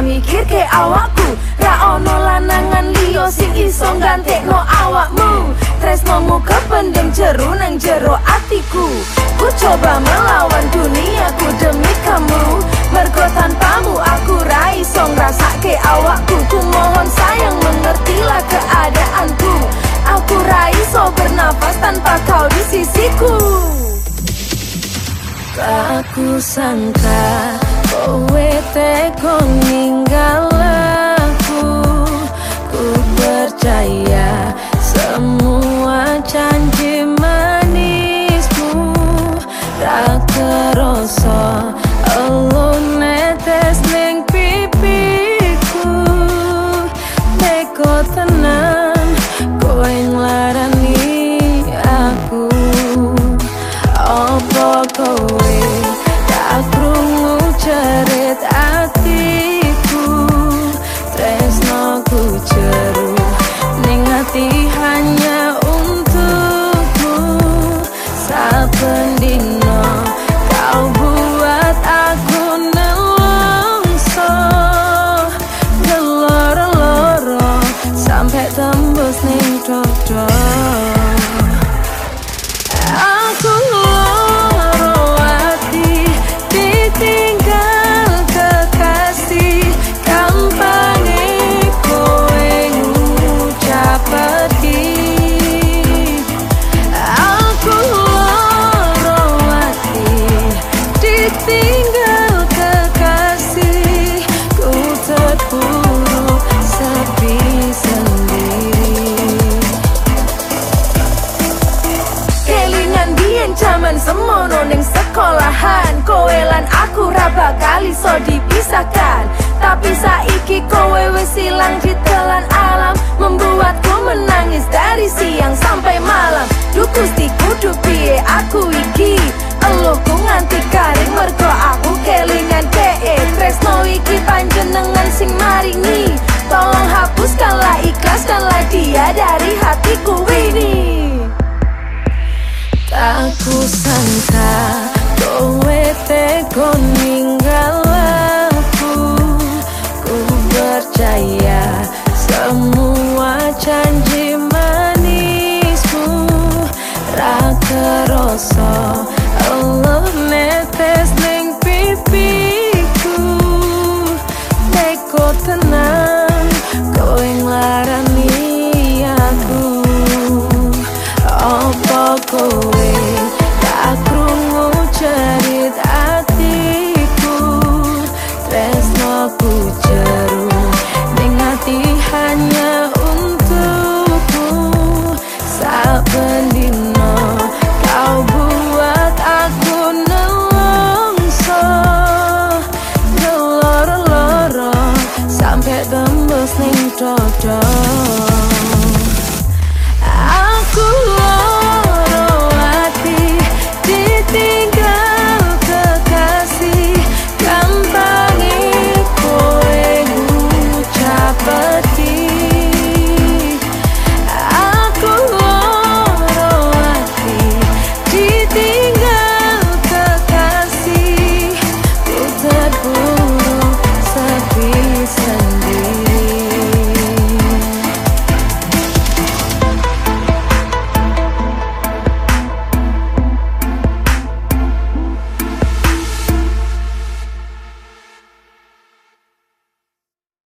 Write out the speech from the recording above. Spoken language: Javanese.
mikir ke awakku. Ra ono lanangan liyo sing iso gantekno awakmu. Tresnomu kependem jeru nang jero atiku. Ku coba melawan duniaku demi kamu. Mergo tanpamu aku rai song rasa ke awakku. Ku mohon sayang mengertilah keadaanku. Aku rai so bernafas tanpa kau di sisiku. Tak ku sangka kowe teko ninggal strong semono ning sekolahan. Kowe lan aku raba kali so dipisahkan. Tapi saiki kowe wis ilang di telan alam Tak ku sangka kowe teko ninggal aku. Ku percaya semua janji manismu Ra kerasa Allah netes ning pipiku. Teko tenang kowe nglarani aku. Apa kowe Paket bambu sling talk talk